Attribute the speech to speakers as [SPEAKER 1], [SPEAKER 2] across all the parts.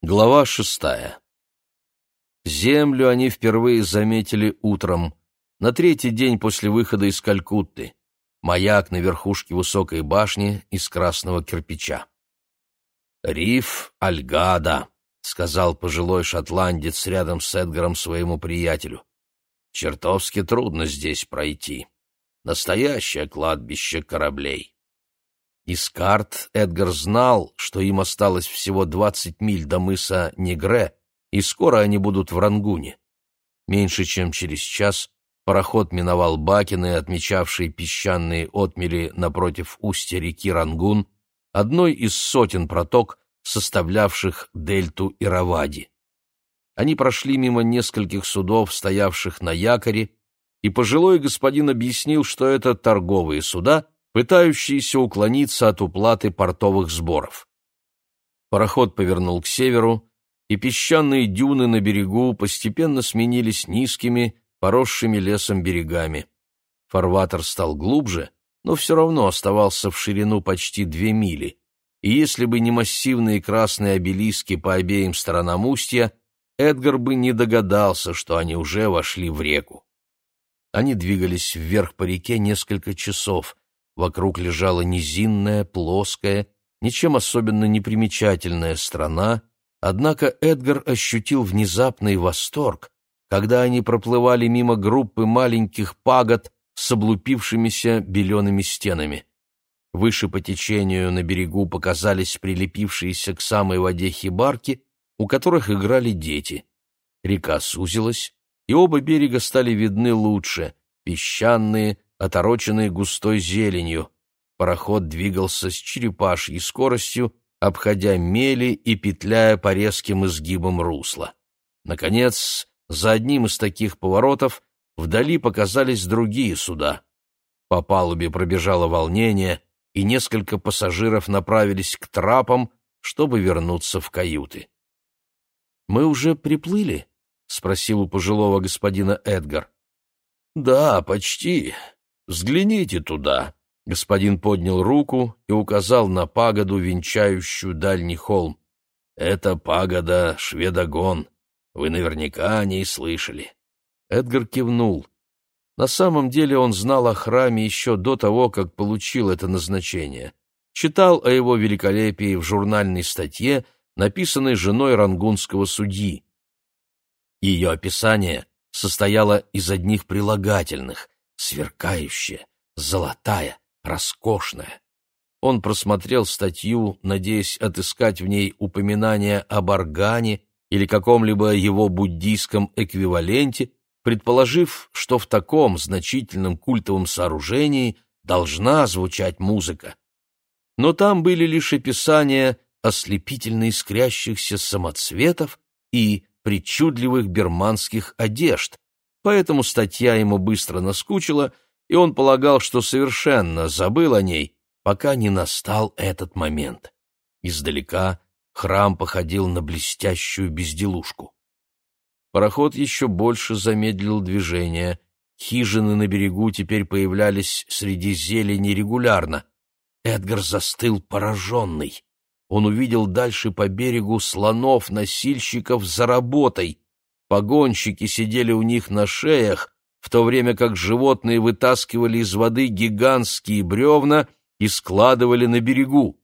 [SPEAKER 1] Глава шестая. Землю они впервые заметили утром, на третий день после выхода из Калькутты. Маяк на верхушке высокой башни из красного кирпича. «Риф Альгада», — сказал пожилой шотландец рядом с Эдгаром своему приятелю. «Чертовски трудно здесь пройти. Настоящее кладбище кораблей». Из карт Эдгар знал, что им осталось всего двадцать миль до мыса Негре, и скоро они будут в Рангуне. Меньше чем через час пароход миновал Бакины, отмечавшие песчаные отмели напротив устья реки Рангун, одной из сотен проток, составлявших дельту Иравади. Они прошли мимо нескольких судов, стоявших на якоре, и пожилой господин объяснил, что это торговые суда — пытающиеся уклониться от уплаты портовых сборов. Пароход повернул к северу, и песчаные дюны на берегу постепенно сменились низкими, поросшими лесом берегами. Фарватер стал глубже, но все равно оставался в ширину почти две мили, и если бы не массивные красные обелиски по обеим сторонам устья, Эдгар бы не догадался, что они уже вошли в реку. Они двигались вверх по реке несколько часов, Вокруг лежала низинная, плоская, ничем особенно не примечательная страна, однако Эдгар ощутил внезапный восторг, когда они проплывали мимо группы маленьких пагод с облупившимися белеными стенами. Выше по течению на берегу показались прилепившиеся к самой воде хибарки, у которых играли дети. Река сузилась, и оба берега стали видны лучше, песчаные, отороченные густой зеленью. Пароход двигался с черепашьей скоростью, обходя мели и петляя по резким изгибам русла. Наконец, за одним из таких поворотов вдали показались другие суда. По палубе пробежало волнение, и несколько пассажиров направились к трапам, чтобы вернуться в каюты. «Мы уже приплыли?» — спросил у пожилого господина Эдгар. «Да, почти. «Взгляните туда!» Господин поднял руку и указал на пагоду, венчающую дальний холм. «Это пагода Шведогон. Вы наверняка о ней слышали». Эдгар кивнул. На самом деле он знал о храме еще до того, как получил это назначение. Читал о его великолепии в журнальной статье, написанной женой рангунского судьи. Ее описание состояло из одних прилагательных — сверкающая, золотая, роскошная. Он просмотрел статью, надеясь отыскать в ней упоминание об органе или каком-либо его буддийском эквиваленте, предположив, что в таком значительном культовом сооружении должна звучать музыка. Но там были лишь описания ослепительно искрящихся самоцветов и причудливых берманских одежд, поэтому статья ему быстро наскучила, и он полагал, что совершенно забыл о ней, пока не настал этот момент. Издалека храм походил на блестящую безделушку. Пароход еще больше замедлил движение. Хижины на берегу теперь появлялись среди зелени регулярно. Эдгар застыл пораженный. Он увидел дальше по берегу слонов-носильщиков за работой, Погонщики сидели у них на шеях, в то время как животные вытаскивали из воды гигантские бревна и складывали на берегу.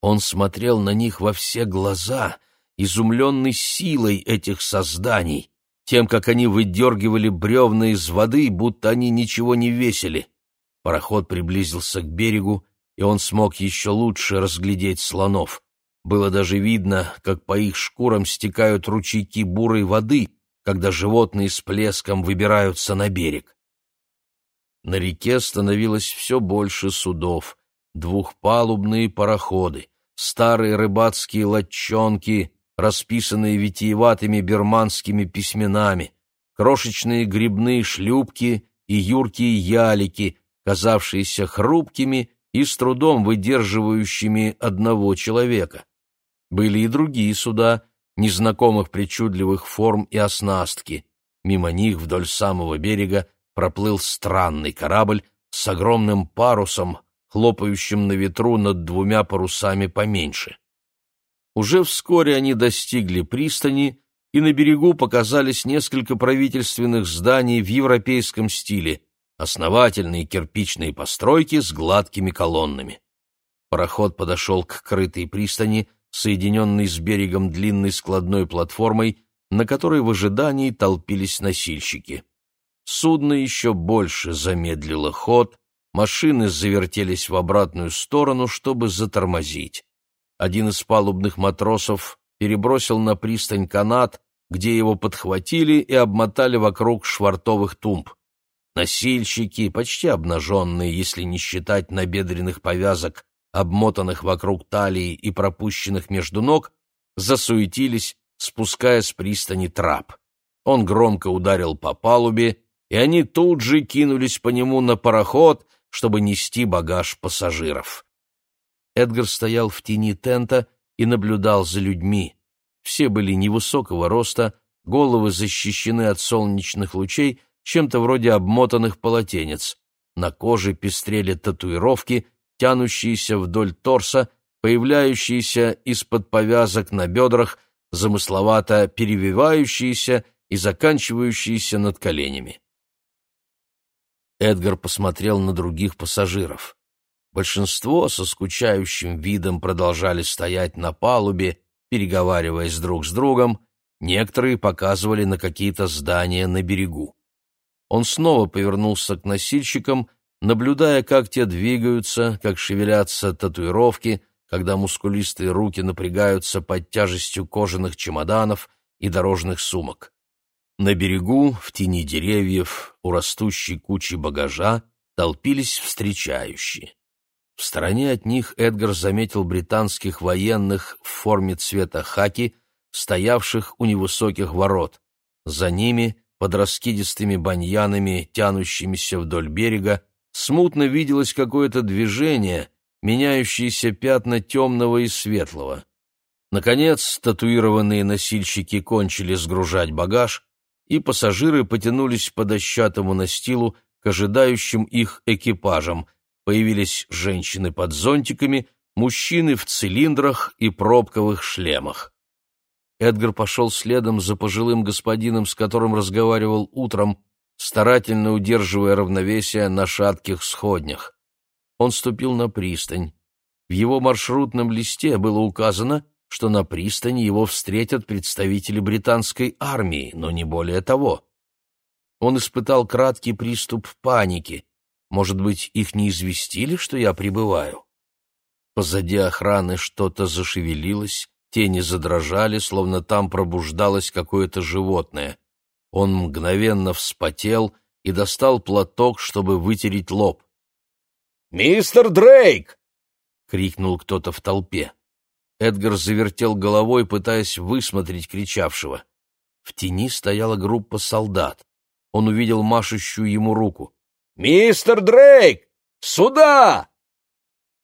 [SPEAKER 1] Он смотрел на них во все глаза, изумленный силой этих созданий, тем, как они выдергивали бревна из воды, будто они ничего не весили. Пароход приблизился к берегу, и он смог еще лучше разглядеть слонов. Было даже видно, как по их шкурам стекают ручейки бурой воды, когда животные с плеском выбираются на берег. На реке становилось все больше судов, двухпалубные пароходы, старые рыбацкие лодчонки, расписанные витиеватыми берманскими письменами, крошечные грибные шлюпки и юркие ялики, казавшиеся хрупкими и с трудом выдерживающими одного человека. Были и другие суда, незнакомых причудливых форм и оснастки. Мимо них вдоль самого берега проплыл странный корабль с огромным парусом, хлопающим на ветру над двумя парусами поменьше. Уже вскоре они достигли пристани, и на берегу показались несколько правительственных зданий в европейском стиле, основательные кирпичные постройки с гладкими колоннами. Пароход подошел к крытой пристани, соединенной с берегом длинной складной платформой, на которой в ожидании толпились носильщики. Судно еще больше замедлило ход, машины завертелись в обратную сторону, чтобы затормозить. Один из палубных матросов перебросил на пристань канат, где его подхватили и обмотали вокруг швартовых тумб. Носильщики, почти обнаженные, если не считать набедренных повязок, обмотанных вокруг талии и пропущенных между ног, засуетились, спуская с пристани трап. Он громко ударил по палубе, и они тут же кинулись по нему на пароход, чтобы нести багаж пассажиров. Эдгар стоял в тени тента и наблюдал за людьми. Все были невысокого роста, головы защищены от солнечных лучей чем-то вроде обмотанных полотенец. На коже пестрели татуировки, тянущиеся вдоль торса, появляющиеся из-под повязок на бедрах, замысловато перевивающиеся и заканчивающиеся над коленями. Эдгар посмотрел на других пассажиров. Большинство со скучающим видом продолжали стоять на палубе, переговариваясь друг с другом, некоторые показывали на какие-то здания на берегу. Он снова повернулся к носильщикам, наблюдая, как те двигаются, как шевелятся татуировки, когда мускулистые руки напрягаются под тяжестью кожаных чемоданов и дорожных сумок. На берегу, в тени деревьев, у растущей кучи багажа, толпились встречающие. В стороне от них Эдгар заметил британских военных в форме цвета хаки, стоявших у невысоких ворот. За ними, под раскидистыми баньянами, тянущимися вдоль берега, смутно виделось какое-то движение, меняющиеся пятна темного и светлого. Наконец, татуированные носильщики кончили сгружать багаж, и пассажиры потянулись по дощатому настилу к ожидающим их экипажам — Появились женщины под зонтиками, мужчины в цилиндрах и пробковых шлемах. Эдгар пошел следом за пожилым господином, с которым разговаривал утром, старательно удерживая равновесие на шатких сходнях. Он ступил на пристань. В его маршрутном листе было указано, что на пристани его встретят представители британской армии, но не более того. Он испытал краткий приступ паники. Может быть, их не известили, что я прибываю? Позади охраны что-то зашевелилось, тени задрожали, словно там пробуждалось какое-то животное. Он мгновенно вспотел и достал платок, чтобы вытереть лоб. «Мистер Дрейк!» — крикнул кто-то в толпе. Эдгар завертел головой, пытаясь высмотреть кричавшего. В тени стояла группа солдат. Он увидел машущую ему руку. «Мистер Дрейк! Сюда!»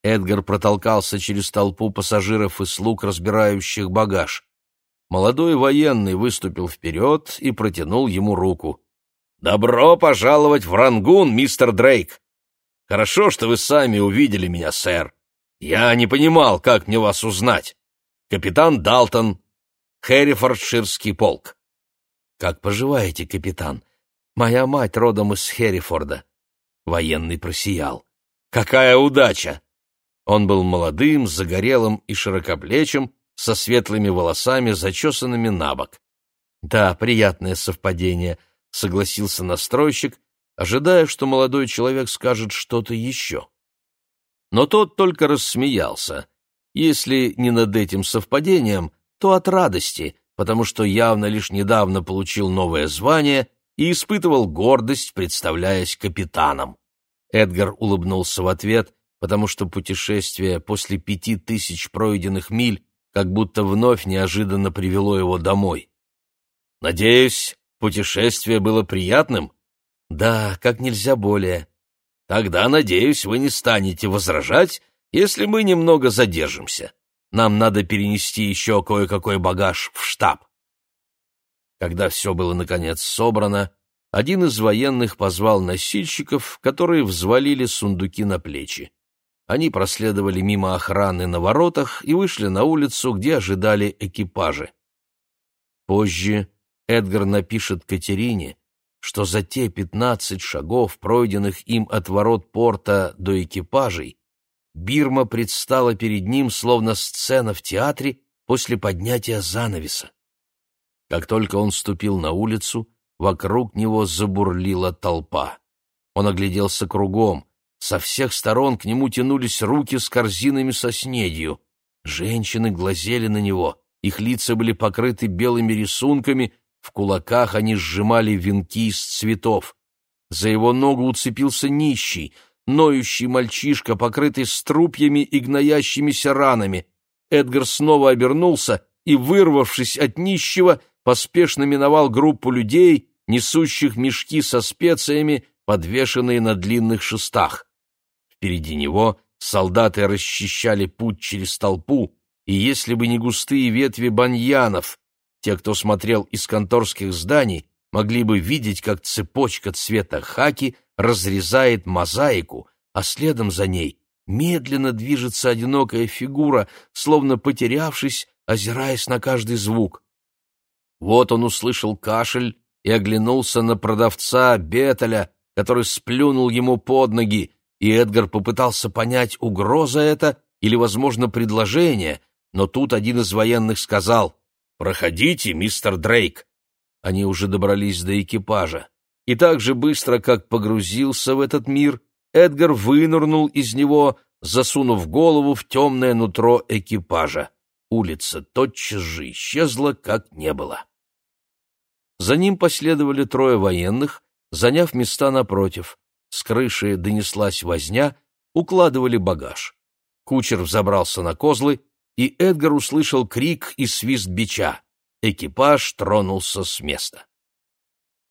[SPEAKER 1] Эдгар протолкался через толпу пассажиров и слуг, разбирающих багаж. Молодой военный выступил вперед и протянул ему руку. «Добро пожаловать в Рангун, мистер Дрейк! Хорошо, что вы сами увидели меня, сэр. Я не понимал, как мне вас узнать. Капитан Далтон, Хэррифордширский полк». «Как поживаете, капитан? Моя мать родом из Херрифорда». Военный просиял. «Какая удача!» Он был молодым, загорелым и широкоплечим, со светлыми волосами, зачесанными на бок. «Да, приятное совпадение», — согласился настройщик, ожидая, что молодой человек скажет что-то еще. Но тот только рассмеялся. Если не над этим совпадением, то от радости, потому что явно лишь недавно получил новое звание и испытывал гордость, представляясь капитаном. Эдгар улыбнулся в ответ, потому что путешествие после пяти тысяч пройденных миль как будто вновь неожиданно привело его домой. «Надеюсь, путешествие было приятным?» «Да, как нельзя более». «Тогда, надеюсь, вы не станете возражать, если мы немного задержимся. Нам надо перенести еще кое-какой багаж в штаб». Когда все было, наконец, собрано, один из военных позвал носильщиков, которые взвалили сундуки на плечи. Они проследовали мимо охраны на воротах и вышли на улицу, где ожидали экипажи. Позже Эдгар напишет Катерине, что за те пятнадцать шагов, пройденных им от ворот порта до экипажей, Бирма предстала перед ним словно сцена в театре после поднятия занавеса. Как только он ступил на улицу, вокруг него забурлила толпа. Он огляделся кругом. Со всех сторон к нему тянулись руки с корзинами со снедью. Женщины глазели на него, их лица были покрыты белыми рисунками, в кулаках они сжимали венки из цветов. За его ногу уцепился нищий, ноющий мальчишка, покрытый струпьями и гноящимися ранами. Эдгар снова обернулся и, вырвавшись от нищего, поспешно миновал группу людей, несущих мешки со специями, подвешенные на длинных шестах. Впереди него солдаты расчищали путь через толпу, и если бы не густые ветви баньянов, те, кто смотрел из конторских зданий, могли бы видеть, как цепочка цвета хаки разрезает мозаику, а следом за ней медленно движется одинокая фигура, словно потерявшись, озираясь на каждый звук. Вот он услышал кашель и оглянулся на продавца Бетеля, который сплюнул ему под ноги, и Эдгар попытался понять, угроза это или, возможно, предложение, но тут один из военных сказал «Проходите, мистер Дрейк». Они уже добрались до экипажа. И так же быстро, как погрузился в этот мир, Эдгар вынырнул из него, засунув голову в темное нутро экипажа. Улица тотчас же исчезла, как не было. За ним последовали трое военных, заняв места напротив. С крыши донеслась возня, укладывали багаж. Кучер взобрался на козлы и Эдгар услышал крик и свист бича. Экипаж тронулся с места.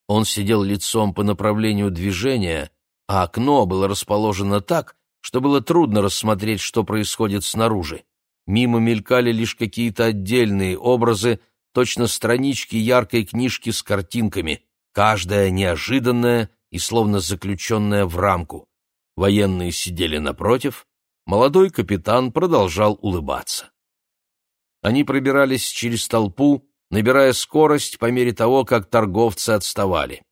[SPEAKER 1] Он сидел лицом по направлению движения, а окно было расположено так, что было трудно рассмотреть, что происходит снаружи. Мимо мелькали лишь какие-то отдельные образы, точно странички яркой книжки с картинками, каждая неожиданная и словно заключенная в рамку. Военные сидели напротив, молодой капитан продолжал улыбаться. Они пробирались через толпу, набирая скорость по мере того, как торговцы отставали.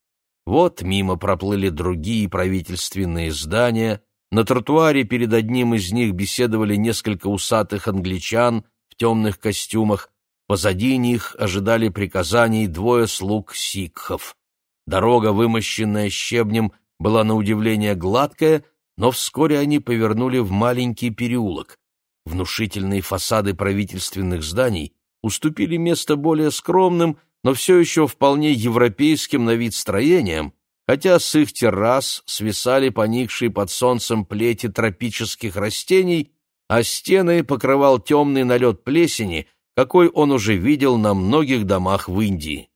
[SPEAKER 1] Вот мимо проплыли другие правительственные здания, на тротуаре перед одним из них беседовали несколько усатых англичан в темных костюмах, позади них ожидали приказаний двое слуг сикхов. Дорога, вымощенная щебнем, была на удивление гладкая, но вскоре они повернули в маленький переулок. Внушительные фасады правительственных зданий уступили место более скромным, но все еще вполне европейским на вид строениям, хотя с их террас свисали поникшие под солнцем плети тропических растений, а стены покрывал темный налет плесени, какой он уже видел на многих домах в Индии.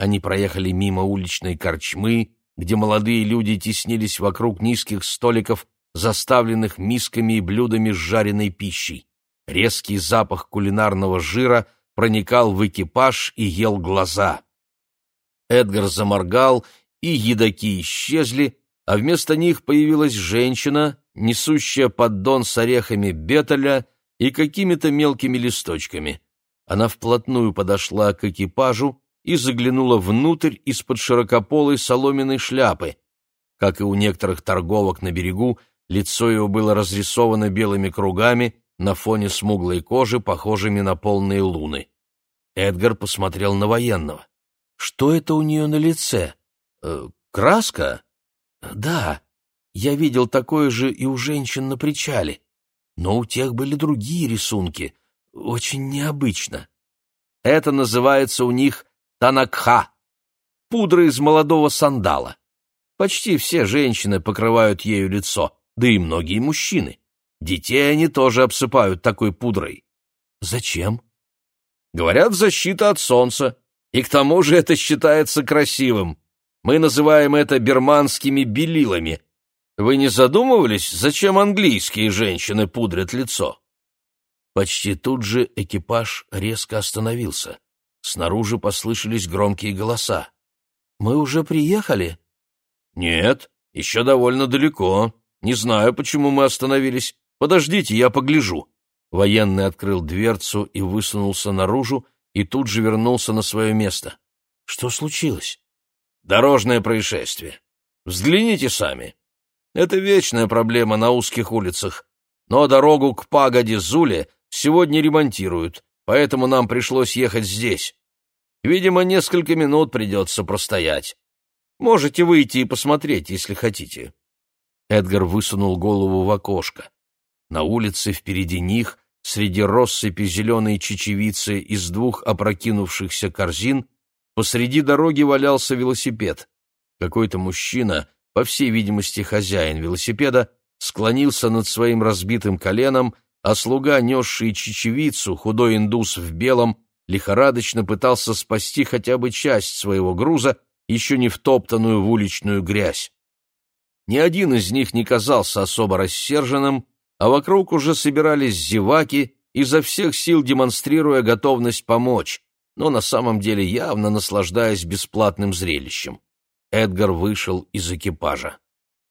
[SPEAKER 1] Они проехали мимо уличной корчмы, где молодые люди теснились вокруг низких столиков, заставленных мисками и блюдами с жареной пищей. Резкий запах кулинарного жира проникал в экипаж и ел глаза. Эдгар заморгал, и едоки исчезли, а вместо них появилась женщина, несущая поддон с орехами бетеля и какими-то мелкими листочками. Она вплотную подошла к экипажу, и заглянула внутрь из-под широкополой соломенной шляпы. Как и у некоторых торговок на берегу, лицо его было разрисовано белыми кругами на фоне смуглой кожи, похожими на полные луны. Эдгар посмотрел на военного. «Что это у нее на лице? Э, краска?» «Да, я видел такое же и у женщин на причале. Но у тех были другие рисунки. Очень необычно. Это называется у них танакха, пудра из молодого сандала. Почти все женщины покрывают ею лицо, да и многие мужчины. Детей они тоже обсыпают такой пудрой. Зачем? Говорят, защита от солнца. И к тому же это считается красивым. Мы называем это берманскими белилами. Вы не задумывались, зачем английские женщины пудрят лицо? Почти тут же экипаж резко остановился. Снаружи послышались громкие голоса. «Мы уже приехали?» «Нет, еще довольно далеко. Не знаю, почему мы остановились. Подождите, я погляжу». Военный открыл дверцу и высунулся наружу, и тут же вернулся на свое место. «Что случилось?» «Дорожное происшествие. Взгляните сами. Это вечная проблема на узких улицах. Но дорогу к пагоде Зуле сегодня ремонтируют, поэтому нам пришлось ехать здесь. Видимо, несколько минут придется простоять. Можете выйти и посмотреть, если хотите». Эдгар высунул голову в окошко. На улице впереди них, среди россыпи зеленой чечевицы из двух опрокинувшихся корзин, посреди дороги валялся велосипед. Какой-то мужчина, по всей видимости хозяин велосипеда, склонился над своим разбитым коленом, а слуга, несший чечевицу, худой индус в белом, лихорадочно пытался спасти хотя бы часть своего груза, еще не втоптанную в уличную грязь. Ни один из них не казался особо рассерженным, а вокруг уже собирались зеваки, изо всех сил демонстрируя готовность помочь, но на самом деле явно наслаждаясь бесплатным зрелищем. Эдгар вышел из экипажа.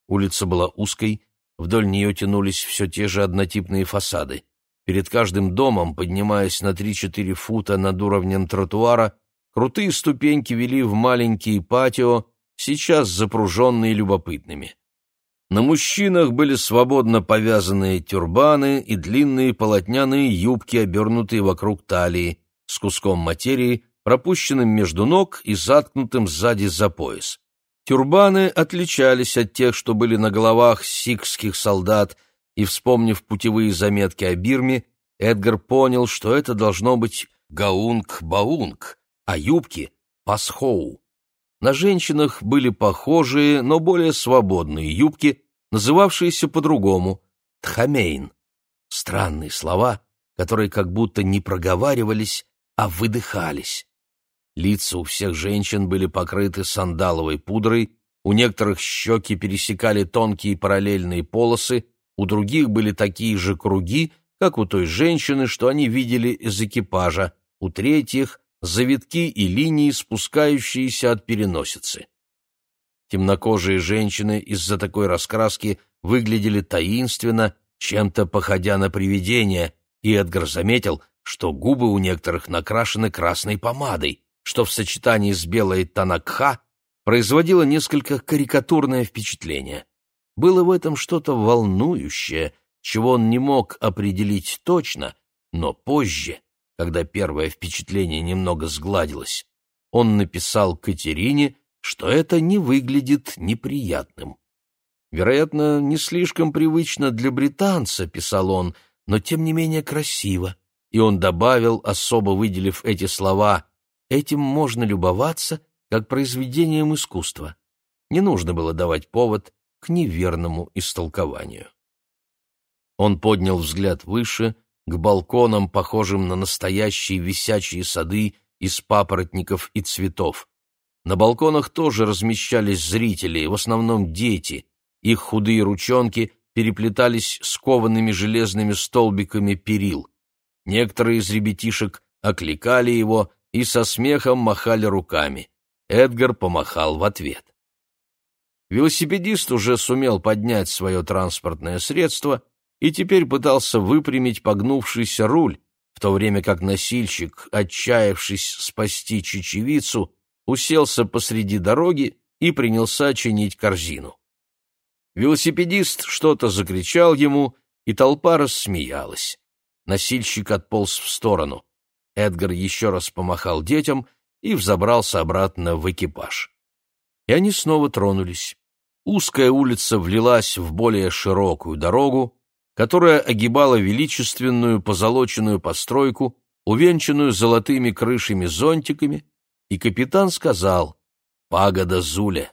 [SPEAKER 1] Улица была узкой, вдоль нее тянулись все те же однотипные фасады. Перед каждым домом, поднимаясь на 3-4 фута над уровнем тротуара, крутые ступеньки вели в маленькие патио, сейчас запруженные любопытными. На мужчинах были свободно повязанные тюрбаны и длинные полотняные юбки, обернутые вокруг талии, с куском материи, пропущенным между ног и заткнутым сзади за пояс. Тюрбаны отличались от тех, что были на головах сикхских солдат, и, вспомнив путевые заметки о Бирме, Эдгар понял, что это должно быть гаунг-баунг, а юбки — пасхоу. На женщинах были похожие, но более свободные юбки, называвшиеся по-другому — тхамейн. Странные слова, которые как будто не проговаривались, а выдыхались. Лица у всех женщин были покрыты сандаловой пудрой, у некоторых щеки пересекали тонкие параллельные полосы, у других были такие же круги, как у той женщины, что они видели из экипажа, у третьих завитки и линии, спускающиеся от переносицы. Темнокожие женщины из-за такой раскраски выглядели таинственно, чем-то походя на привидения, и Эдгар заметил, что губы у некоторых накрашены красной помадой, что в сочетании с белой танакха производило несколько карикатурное впечатление. Было в этом что-то волнующее, чего он не мог определить точно, но позже, когда первое впечатление немного сгладилось, он написал Катерине, что это не выглядит неприятным. Вероятно, не слишком привычно для британца, писал он, но тем не менее красиво. И он добавил, особо выделив эти слова, этим можно любоваться как произведением искусства. Не нужно было давать повод к неверному истолкованию. Он поднял взгляд выше, к балконам, похожим на настоящие висячие сады из папоротников и цветов. На балконах тоже размещались зрители, в основном дети. Их худые ручонки переплетались с коваными железными столбиками перил. Некоторые из ребятишек окликали его и со смехом махали руками. Эдгар помахал в ответ. Велосипедист уже сумел поднять свое транспортное средство и теперь пытался выпрямить погнувшийся руль, в то время как носильщик, отчаявшись спасти чечевицу, уселся посреди дороги и принялся чинить корзину. Велосипедист что-то закричал ему, и толпа рассмеялась. Носильщик отполз в сторону. Эдгар еще раз помахал детям и взобрался обратно в экипаж. И они снова тронулись. Узкая улица влилась в более широкую дорогу, которая огибала величественную позолоченную постройку, увенчанную золотыми крышами-зонтиками, и капитан сказал «Пагода Зуля».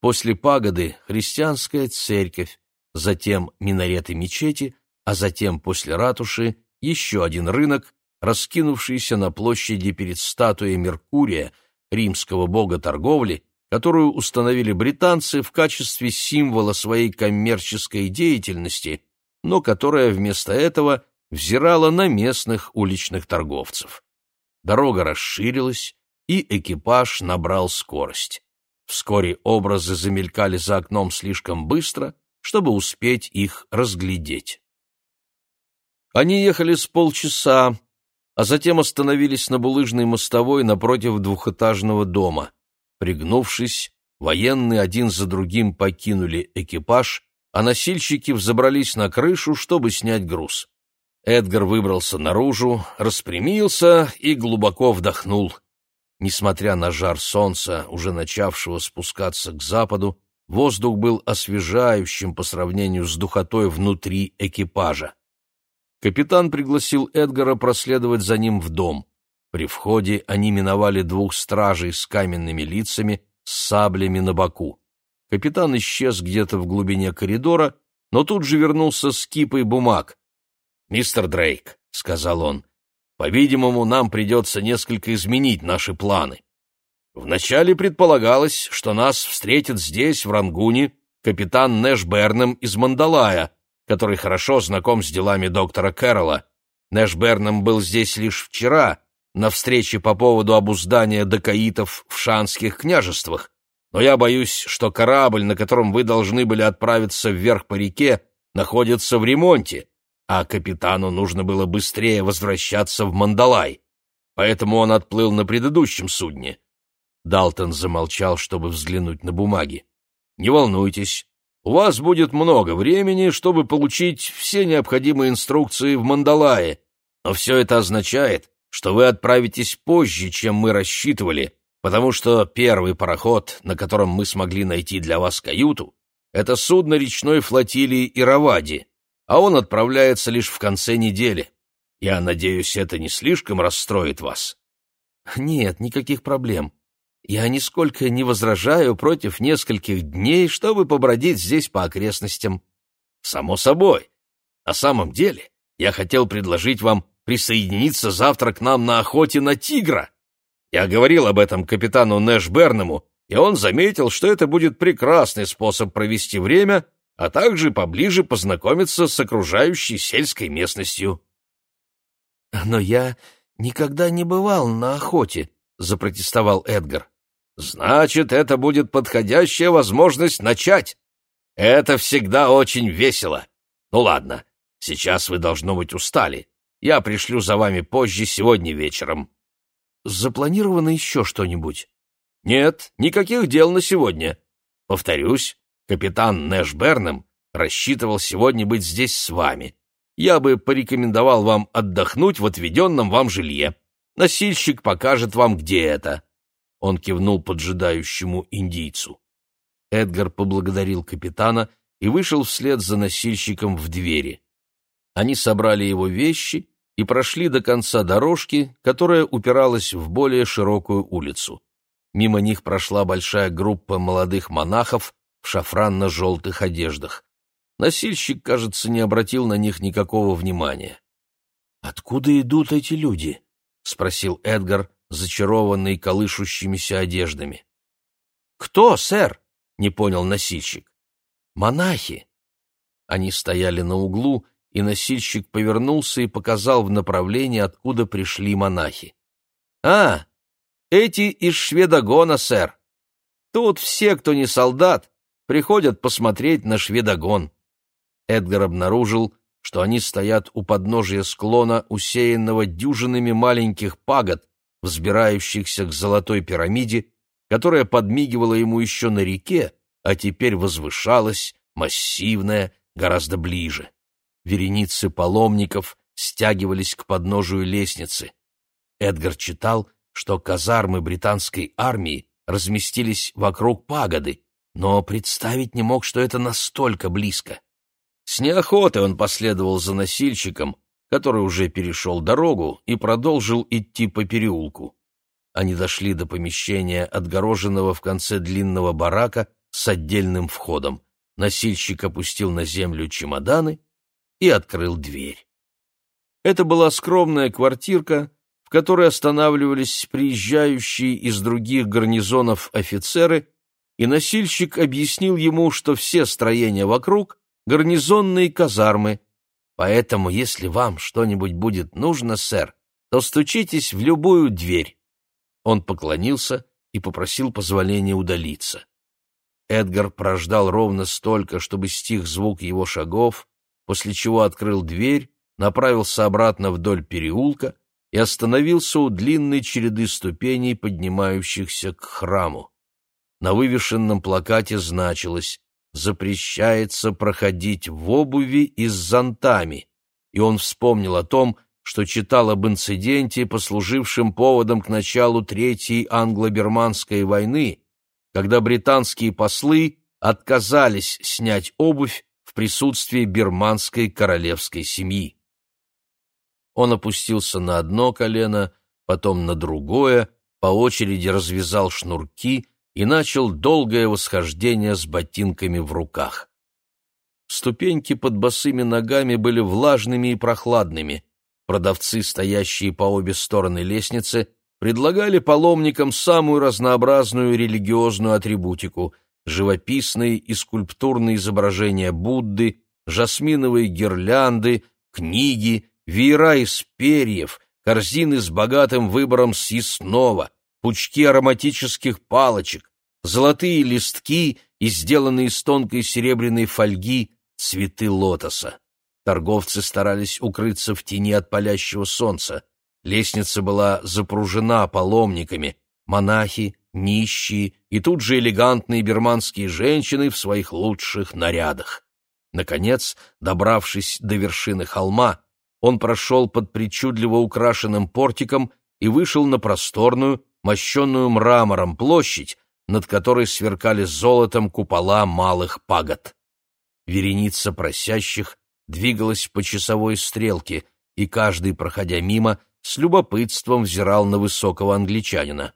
[SPEAKER 1] После пагоды христианская церковь, затем минареты мечети, а затем после ратуши еще один рынок, раскинувшийся на площади перед статуей Меркурия, римского бога торговли, которую установили британцы в качестве символа своей коммерческой деятельности – но которая вместо этого взирала на местных уличных торговцев. Дорога расширилась, и экипаж набрал скорость. Вскоре образы замелькали за окном слишком быстро, чтобы успеть их разглядеть. Они ехали с полчаса, а затем остановились на булыжной мостовой напротив двухэтажного дома. Пригнувшись, военные один за другим покинули экипаж, а носильщики взобрались на крышу, чтобы снять груз. Эдгар выбрался наружу, распрямился и глубоко вдохнул. Несмотря на жар солнца, уже начавшего спускаться к западу, воздух был освежающим по сравнению с духотой внутри экипажа. Капитан пригласил Эдгара проследовать за ним в дом. При входе они миновали двух стражей с каменными лицами, с саблями на боку. Капитан исчез где-то в глубине коридора, но тут же вернулся с кипой бумаг. «Мистер Дрейк», — сказал он, — «по-видимому, нам придется несколько изменить наши планы. Вначале предполагалось, что нас встретит здесь, в Рангуне, капитан Нэш Бернем из Мандалая, который хорошо знаком с делами доктора Кэрролла. Нэш Бернем был здесь лишь вчера, на встрече по поводу обуздания дакаитов в шанских княжествах, но я боюсь, что корабль, на котором вы должны были отправиться вверх по реке, находится в ремонте, а капитану нужно было быстрее возвращаться в Мандалай. Поэтому он отплыл на предыдущем судне. Далтон замолчал, чтобы взглянуть на бумаги. «Не волнуйтесь, у вас будет много времени, чтобы получить все необходимые инструкции в Мандалае, но все это означает, что вы отправитесь позже, чем мы рассчитывали, потому что первый пароход, на котором мы смогли найти для вас каюту, это судно речной флотилии Иравади, а он отправляется лишь в конце недели. Я надеюсь, это не слишком расстроит вас. Нет, никаких проблем. Я нисколько не возражаю против нескольких дней, чтобы побродить здесь по окрестностям. Само собой. На самом деле, я хотел предложить вам присоединиться завтра к нам на охоте на тигра. Я говорил об этом капитану Нэш Бернему, и он заметил, что это будет прекрасный способ провести время, а также поближе познакомиться с окружающей сельской местностью. «Но я никогда не бывал на охоте», — запротестовал Эдгар. Значит, это будет подходящая возможность начать. Это всегда очень весело. Ну ладно, сейчас вы, должно быть, устали. Я пришлю за вами позже, сегодня вечером. Запланировано еще что-нибудь? Нет, никаких дел на сегодня. Повторюсь, капитан Нэш Бернем рассчитывал сегодня быть здесь с вами. Я бы порекомендовал вам отдохнуть в отведенном вам жилье. Носильщик покажет вам, где это. Он кивнул поджидающему индийцу. Эдгар поблагодарил капитана и вышел вслед за носильщиком в двери. Они собрали его вещи и прошли до конца дорожки, которая упиралась в более широкую улицу. Мимо них прошла большая группа молодых монахов в шафранно-желтых одеждах. Носильщик, кажется, не обратил на них никакого внимания. «Откуда идут эти люди?» — спросил Эдгар, зачарованный колышущимися одеждами. «Кто, сэр?» — не понял носильщик. «Монахи». Они стояли на углу, и носильщик повернулся и показал в направлении, откуда пришли монахи. «А, эти из Шведогона, сэр. Тут все, кто не солдат, приходят посмотреть на Шведогон». Эдгар обнаружил, что они стоят у подножия склона, усеянного дюжинами маленьких пагод, взбирающихся к золотой пирамиде, которая подмигивала ему еще на реке, а теперь возвышалась, массивная, гораздо ближе. Вереницы паломников стягивались к подножию лестницы. Эдгар читал, что казармы британской армии разместились вокруг пагоды, но представить не мог, что это настолько близко. С неохотой он последовал за носильщиком, который уже перешел дорогу и продолжил идти по переулку. Они дошли до помещения, отгороженного в конце длинного барака с отдельным входом. Носильщик опустил на землю чемоданы и открыл дверь. Это была скромная квартирка, в которой останавливались приезжающие из других гарнизонов офицеры, и носильщик объяснил ему, что все строения вокруг — гарнизонные казармы, Поэтому, если вам что-нибудь будет нужно, сэр, то стучитесь в любую дверь. Он поклонился и попросил позволения удалиться. Эдгар прождал ровно столько, чтобы стих звук его шагов, после чего открыл дверь, направился обратно вдоль переулка и остановился у длинной череды ступеней, поднимающихся к храму. На вывешенном плакате значилось «Запрещается проходить в обуви и с зонтами», и он вспомнил о том, что читал об инциденте, послужившем поводом к началу Третьей англо-бирманской войны, когда британские послы отказались снять обувь в присутствии бирманской королевской семьи. Он опустился на одно колено, потом на другое, по очереди развязал шнурки и начал долгое восхождение с ботинками в руках. Ступеньки под босыми ногами были влажными и прохладными. Продавцы, стоящие по обе стороны лестницы, предлагали паломникам самую разнообразную религиозную атрибутику — живописные и скульптурные изображения Будды, жасминовые гирлянды, книги, веера из перьев, корзины с богатым выбором съестного, пучки ароматических палочек, золотые листки и сделанные из тонкой серебряной фольги цветы лотоса. Торговцы старались укрыться в тени от палящего солнца. Лестница была запружена паломниками, монахи, нищие и тут же элегантные берманские женщины в своих лучших нарядах. Наконец, добравшись до вершины холма, он прошел под причудливо украшенным портиком и вышел на просторную, мощенную мрамором площадь, над которой сверкали золотом купола малых пагод. Вереница просящих двигалась по часовой стрелке, и каждый, проходя мимо, с любопытством взирал на высокого англичанина.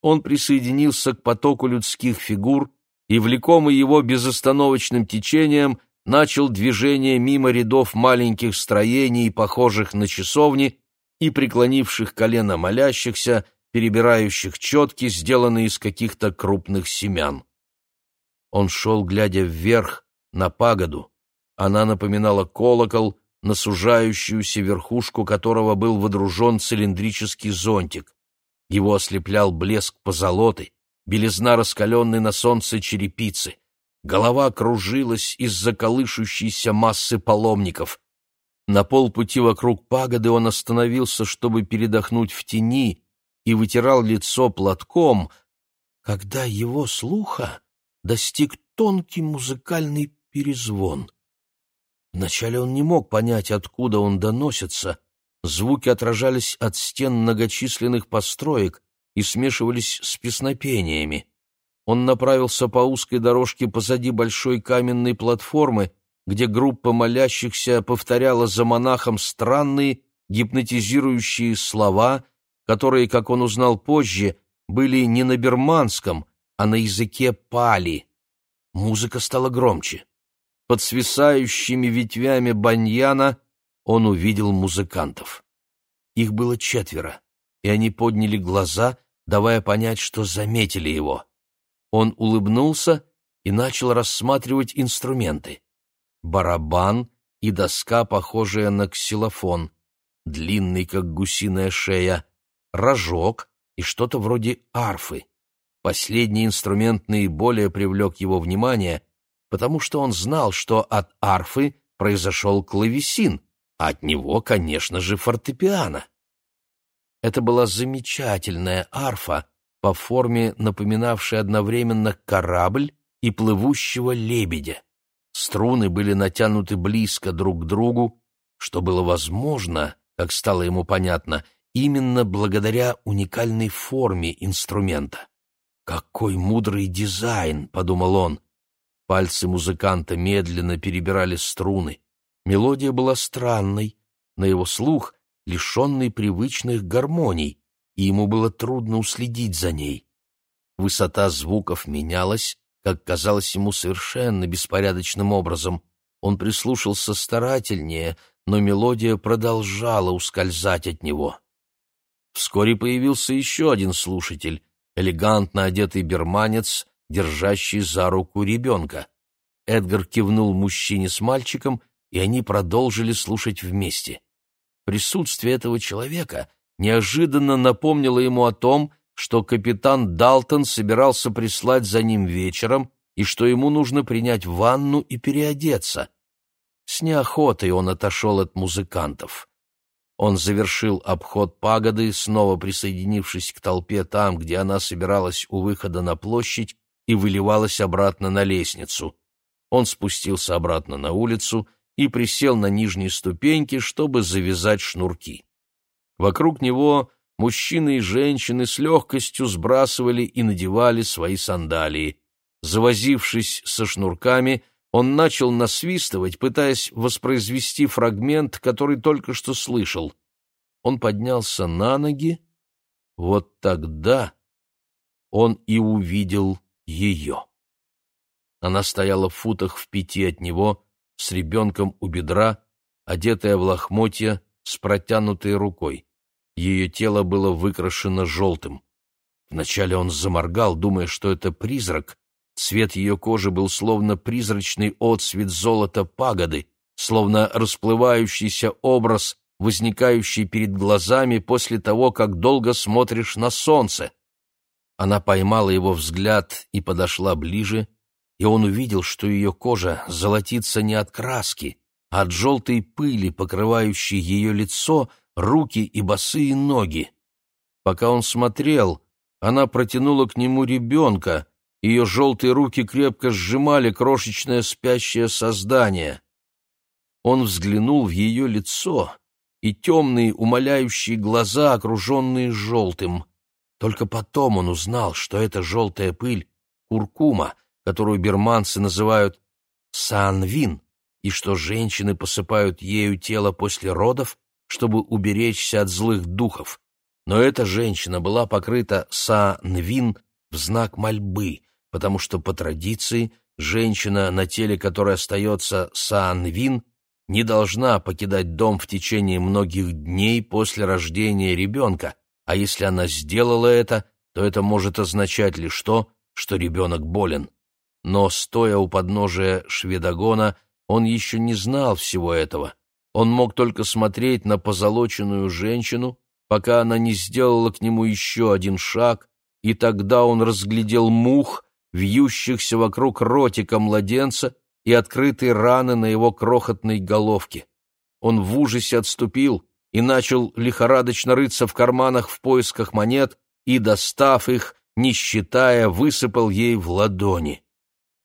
[SPEAKER 1] Он присоединился к потоку людских фигур и, влекомый его безостановочным течением, начал движение мимо рядов маленьких строений, похожих на часовни, и преклонивших колено молящихся, перебирающих четки, сделанные из каких-то крупных семян. Он шел, глядя вверх, на пагоду. Она напоминала колокол, на сужающуюся верхушку которого был водружен цилиндрический зонтик. Его ослеплял блеск позолоты, белизна раскаленной на солнце черепицы. Голова кружилась из-за колышущейся массы паломников. На полпути вокруг пагоды он остановился, чтобы передохнуть в тени, и вытирал лицо платком, когда его слуха достиг тонкий музыкальный перезвон. Вначале он не мог понять, откуда он доносится. Звуки отражались от стен многочисленных построек и смешивались с песнопениями. Он направился по узкой дорожке позади большой каменной платформы, где группа молящихся повторяла за монахом странные гипнотизирующие слова которые, как он узнал позже, были не на берманском, а на языке пали. Музыка стала громче. Под свисающими ветвями баньяна он увидел музыкантов. Их было четверо, и они подняли глаза, давая понять, что заметили его. Он улыбнулся и начал рассматривать инструменты. Барабан и доска, похожая на ксилофон, длинный, как гусиная шея, рожок и что-то вроде арфы. Последний инструмент наиболее привлек его внимание, потому что он знал, что от арфы произошел клавесин, а от него, конечно же, фортепиано. Это была замечательная арфа, по форме напоминавшая одновременно корабль и плывущего лебедя. Струны были натянуты близко друг к другу, что было возможно, как стало ему понятно, именно благодаря уникальной форме инструмента. «Какой мудрый дизайн!» — подумал он. Пальцы музыканта медленно перебирали струны. Мелодия была странной, на его слух лишенный привычных гармоний, и ему было трудно уследить за ней. Высота звуков менялась, как казалось ему совершенно беспорядочным образом. Он прислушался старательнее, но мелодия продолжала ускользать от него. Вскоре появился еще один слушатель, элегантно одетый берманец, держащий за руку ребенка. Эдгар кивнул мужчине с мальчиком, и они продолжили слушать вместе. Присутствие этого человека неожиданно напомнило ему о том, что капитан Далтон собирался прислать за ним вечером и что ему нужно принять ванну и переодеться. С неохотой он отошел от музыкантов. Он завершил обход пагоды, снова присоединившись к толпе там, где она собиралась у выхода на площадь и выливалась обратно на лестницу. Он спустился обратно на улицу и присел на нижние ступеньки, чтобы завязать шнурки. Вокруг него мужчины и женщины с легкостью сбрасывали и надевали свои сандалии. Завозившись со шнурками, он начал насвистывать, пытаясь воспроизвести фрагмент, который только что слышал. Он поднялся на ноги. Вот тогда он и увидел ее. Она стояла в футах в пяти от него, с ребенком у бедра, одетая в лохмотья, с протянутой рукой. Ее тело было выкрашено желтым. Вначале он заморгал, думая, что это призрак, Цвет ее кожи был словно призрачный отсвет золота пагоды, словно расплывающийся образ, возникающий перед глазами после того, как долго смотришь на солнце. Она поймала его взгляд и подошла ближе, и он увидел, что ее кожа золотится не от краски, а от желтой пыли, покрывающей ее лицо, руки и босые ноги. Пока он смотрел, она протянула к нему ребенка — ее желтые руки крепко сжимали крошечное спящее создание. Он взглянул в ее лицо, и темные умоляющие глаза, окруженные желтым. Только потом он узнал, что это желтая пыль — куркума, которую берманцы называют санвин, и что женщины посыпают ею тело после родов, чтобы уберечься от злых духов. Но эта женщина была покрыта санвин в знак мольбы — потому что по традиции женщина, на теле которой остается саанвин, не должна покидать дом в течение многих дней после рождения ребенка, а если она сделала это, то это может означать лишь то, что ребенок болен. Но, стоя у подножия шведогона, он еще не знал всего этого. Он мог только смотреть на позолоченную женщину, пока она не сделала к нему еще один шаг, и тогда он разглядел мух, вьющихся вокруг ротика младенца и открытые раны на его крохотной головке. Он в ужасе отступил и начал лихорадочно рыться в карманах в поисках монет и, достав их, не считая, высыпал ей в ладони.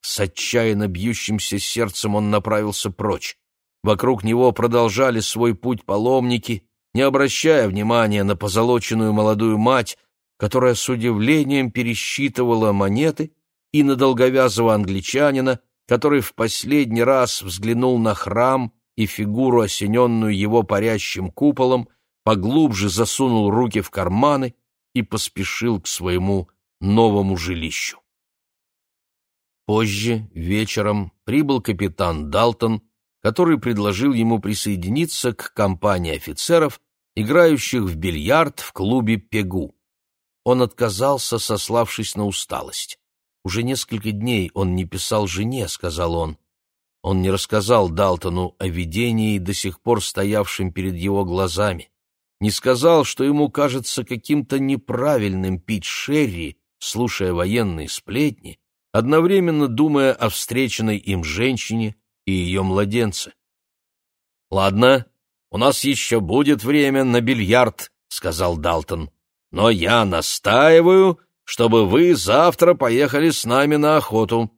[SPEAKER 1] С отчаянно бьющимся сердцем он направился прочь. Вокруг него продолжали свой путь паломники, не обращая внимания на позолоченную молодую мать, которая с удивлением пересчитывала монеты и на долговязого англичанина, который в последний раз взглянул на храм и фигуру, осененную его парящим куполом, поглубже засунул руки в карманы и поспешил к своему новому жилищу. Позже, вечером, прибыл капитан Далтон, который предложил ему присоединиться к компании офицеров, играющих в бильярд в клубе «Пегу». Он отказался, сославшись на усталость. Уже несколько дней он не писал жене, сказал он. Он не рассказал Далтону о видении, до сих пор стоявшем перед его глазами. Не сказал, что ему кажется каким-то неправильным пить шерри, слушая военные сплетни, одновременно думая о встреченной им женщине и ее младенце. «Ладно, у нас еще будет время на бильярд», — сказал Далтон. «Но я настаиваю, чтобы вы завтра поехали с нами на охоту.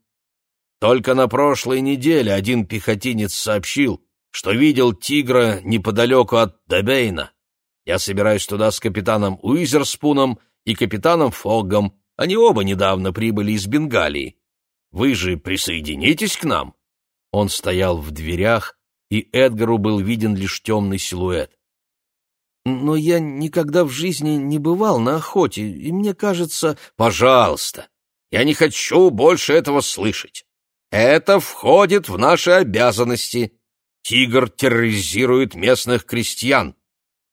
[SPEAKER 1] Только на прошлой неделе один пехотинец сообщил, что видел тигра неподалеку от Дебейна. Я собираюсь туда с капитаном Уизерспуном и капитаном Фоггом. Они оба недавно прибыли из Бенгалии. Вы же присоединитесь к нам?» Он стоял в дверях, и Эдгару был виден лишь темный силуэт. Но я никогда в жизни не бывал на охоте, и мне кажется... Пожалуйста, я не хочу больше этого слышать. Это входит в наши обязанности. Тигр терроризирует местных крестьян.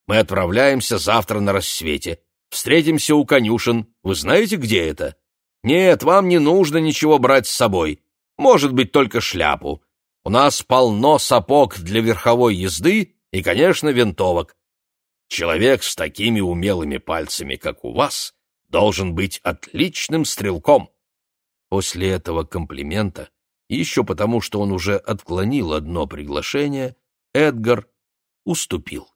[SPEAKER 1] Мы отправляемся завтра на рассвете. Встретимся у конюшен. Вы знаете, где это? Нет, вам не нужно ничего брать с собой. Может быть, только шляпу. У нас полно сапог для верховой езды и, конечно, винтовок. Человек с такими умелыми пальцами, как у вас, должен быть отличным стрелком. После этого комплимента, еще потому, что он уже отклонил одно приглашение, Эдгар уступил.